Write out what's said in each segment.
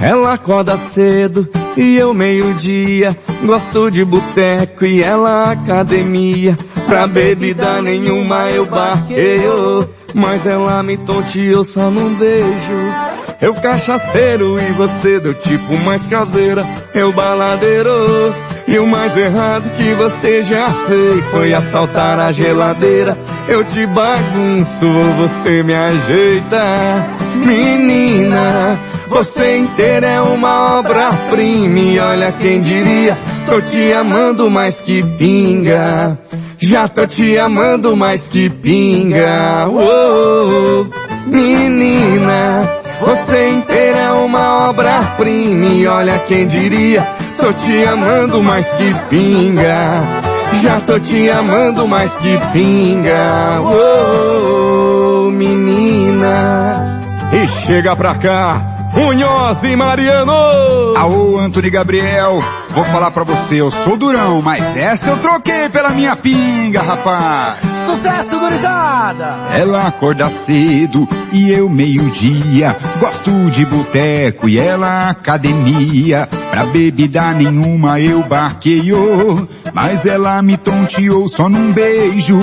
Ela acorda cedo e eu meio-dia. Gosto de boteco e ela academia. Pra bebida nenhuma eu barqueio. Mas ela me tonteou só num beijo. Eu cachaceiro e você do tipo mais caseira. Eu baladeiro. E o mais errado que você já fez foi assaltar a geladeira. Eu te bagunço, você me ajeita. Menina, você inteira é uma obra-prima e olha quem diria, tô te amando mais que pinga. Já tô te amando mais que pinga. Oh, menina, você inteira é uma obra-prima e olha quem diria, tô te amando mais que pinga. Já tô te amando mais que pinga. Oh, menina. E chega pra cá, Munhoz e Mariano! Aô, Antônio Gabriel, vou falar pra você, eu sou durão, mas esta eu troquei pela minha pinga, rapaz! Sucesso, gurizada! Ela acorda cedo e eu meio-dia, gosto de boteco e ela academia, pra bebida nenhuma eu barqueio, mas ela me tonteou só num beijo.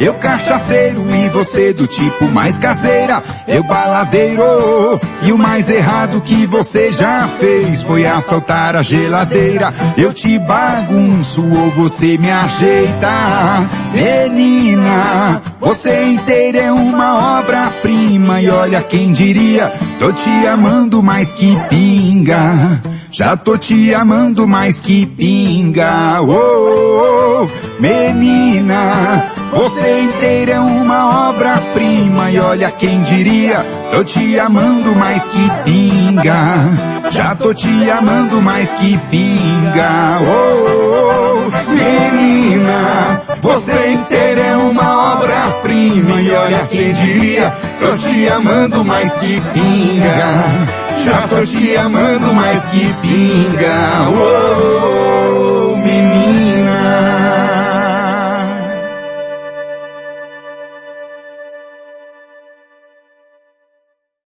Eu cachaceiro e você do tipo mais caseira, eu baladeiro, e o mais errado que você já fez foi assaltar a geladeira. Eu te bagunço ou você me ajeita. Menina, você inteira é uma e olha quem diria, tô te amando mais que pinga. Já tô te amando mais que pinga. Oh, oh. menina, você inteira é uma obra-prima e olha quem diria, tô te amando mais que pinga. Já tô te amando mais que pinga. Oh, oh, menina, você inteira é uma obra-prima e olha quem diria, tô te amando mais que pinga. Já tô te amando mais que pinga. Oh, oh,